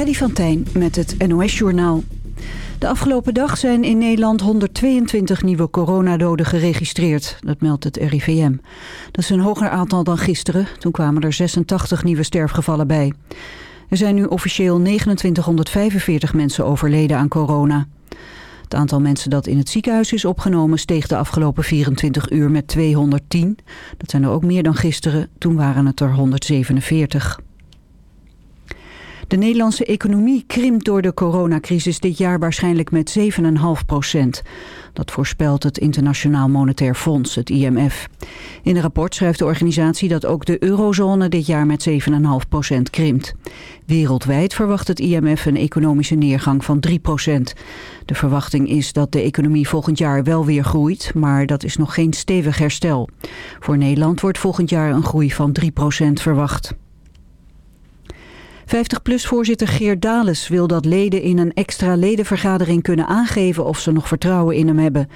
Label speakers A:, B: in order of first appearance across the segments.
A: Freddy van Tijn met het NOS-journaal. De afgelopen dag zijn in Nederland 122 nieuwe coronadoden geregistreerd. Dat meldt het RIVM. Dat is een hoger aantal dan gisteren. Toen kwamen er 86 nieuwe sterfgevallen bij. Er zijn nu officieel 2945 mensen overleden aan corona. Het aantal mensen dat in het ziekenhuis is opgenomen steeg de afgelopen 24 uur met 210. Dat zijn er ook meer dan gisteren, toen waren het er 147. De Nederlandse economie krimpt door de coronacrisis dit jaar waarschijnlijk met 7,5 procent. Dat voorspelt het Internationaal Monetair Fonds, het IMF. In een rapport schrijft de organisatie dat ook de eurozone dit jaar met 7,5 procent krimpt. Wereldwijd verwacht het IMF een economische neergang van 3 procent. De verwachting is dat de economie volgend jaar wel weer groeit, maar dat is nog geen stevig herstel. Voor Nederland wordt volgend jaar een groei van 3 procent verwacht. 50PLUS-voorzitter Geert Dales wil dat leden in een extra ledenvergadering kunnen aangeven of ze nog vertrouwen in hem hebben.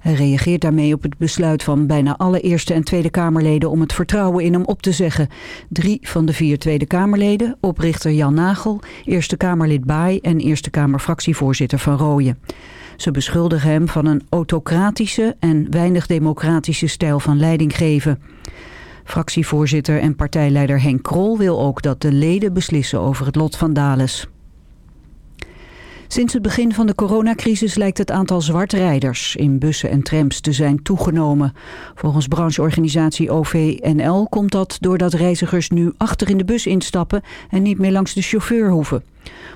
A: Hij reageert daarmee op het besluit van bijna alle Eerste en Tweede Kamerleden om het vertrouwen in hem op te zeggen. Drie van de vier Tweede Kamerleden, oprichter Jan Nagel, Eerste Kamerlid Baai en Eerste Kamerfractievoorzitter Van Rooyen. Ze beschuldigen hem van een autocratische en weinig democratische stijl van leiding geven. Fractievoorzitter en partijleider Henk Krol wil ook dat de leden beslissen over het lot van Dales. Sinds het begin van de coronacrisis lijkt het aantal zwartrijders in bussen en trams te zijn toegenomen. Volgens brancheorganisatie OVNL komt dat doordat reizigers nu achter in de bus instappen en niet meer langs de chauffeur hoeven.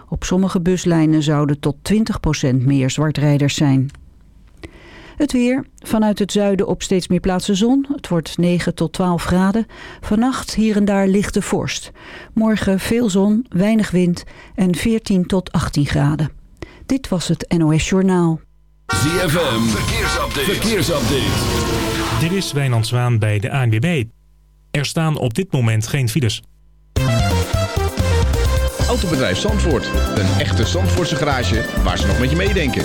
A: Op sommige buslijnen zouden tot 20% meer zwartrijders zijn. Het weer. Vanuit het zuiden op steeds meer plaatsen zon. Het wordt 9 tot 12 graden. Vannacht hier en daar lichte vorst. Morgen veel zon, weinig wind en 14 tot 18 graden. Dit was het NOS Journaal.
B: ZFM. Verkeersupdate. Verkeersupdate.
C: Dit is Wijnand Zwaan bij de ANWB. Er staan op dit moment geen files.
D: Autobedrijf Zandvoort. Een echte Zandvoortse garage waar ze nog met je meedenken.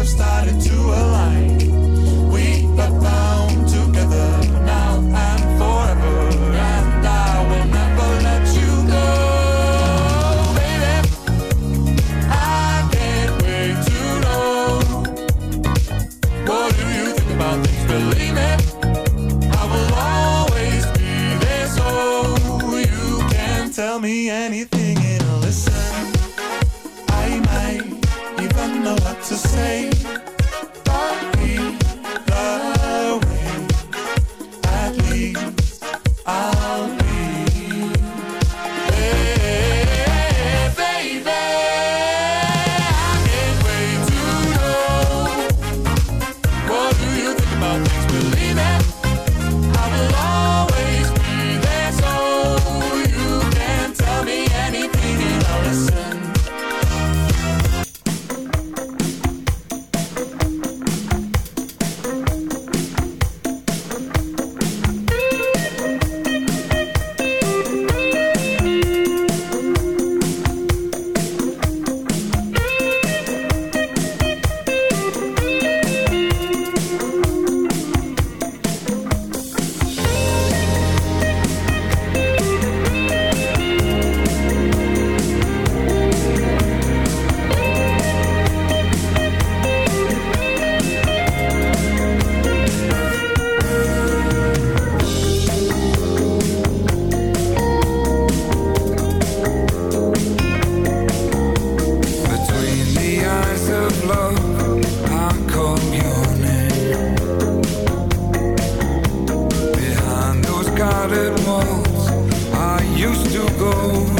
E: have started to align.
F: discarded walls I used to go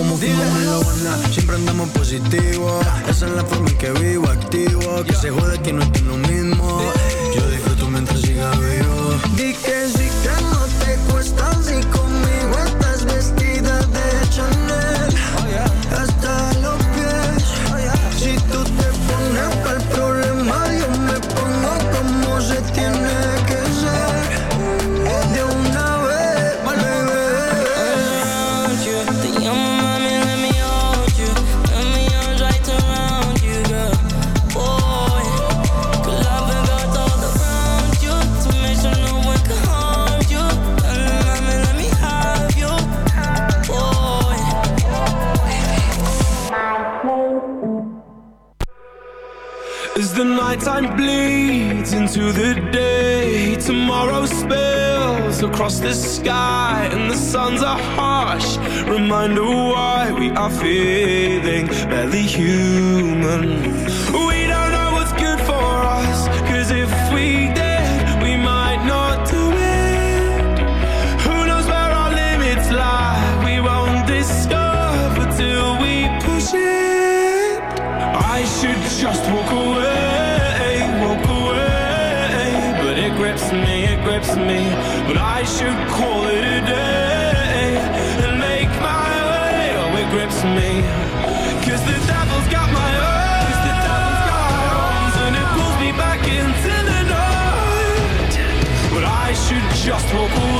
G: como fumamos la buena. Siempre andamos positivo. Esa es la forma en que vivo, activo. Que se jode que no tiene
H: grips me. Cause the devil's got my arms And it pulls me back into the night. But I should just walk away.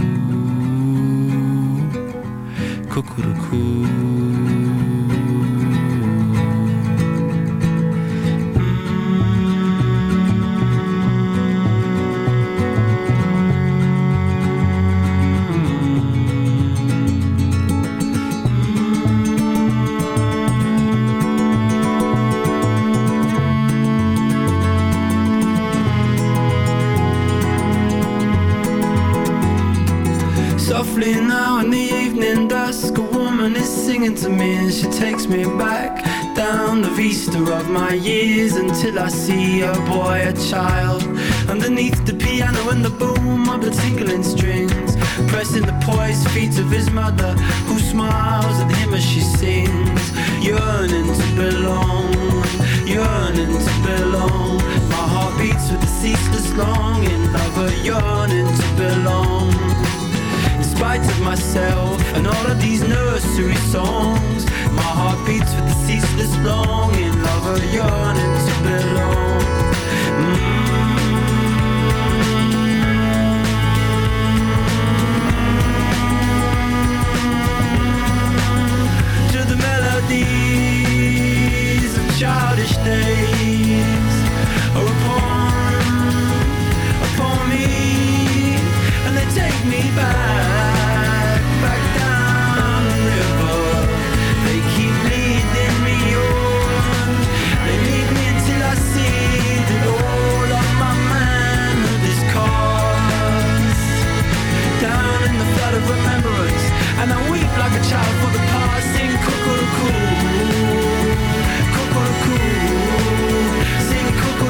I: cuckoo-coo. Takes me back down the vista of my years until I see a boy, a child, underneath the piano and the boom of the tingling strings, pressing the poised feet of his mother, who smiles at him as she sings, yearning to belong, yearning to belong. My heart beats with a ceaseless longing, lover yearning to belong in spite of myself and all of these nursery songs. My heart beats with the ceaseless longing, lover yearning to belong. Mm. To the melodies of childish days upon, upon me and they take me back, of remembrance, and I weep like a child for the past. Sing cuckoo, cuckoo, sing cuckoo, I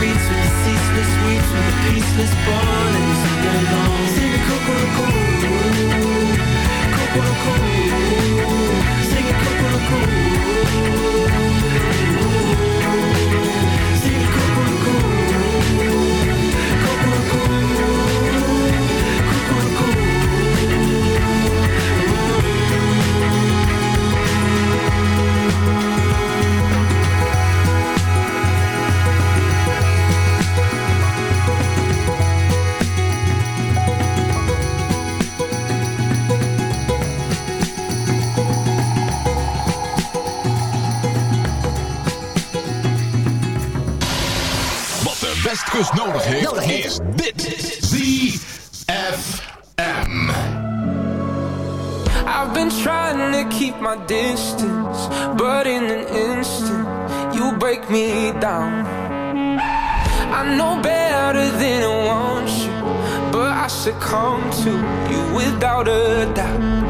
I: beats with the ceaseless weeps, with the peaceless burning to belong. Sing a cuckoo, cuckoo, sing a cuckoo,
B: de Westkust nodig heeft, is dit. ZFM.
H: I've been trying to keep my distance, but in an instant, you break me down. I know better than I want you, but I succumb to you without a doubt.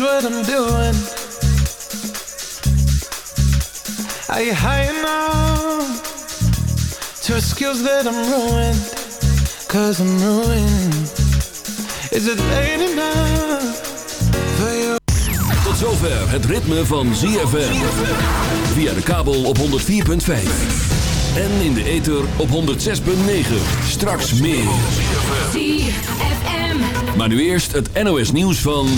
H: what I'm
J: doing? To that I'm ruined? I'm. Is it enough?
B: Tot zover het ritme van ZFM. Via de kabel op 104.5. En in de ether op 106.9. Straks meer. Maar nu eerst het NOS nieuws van...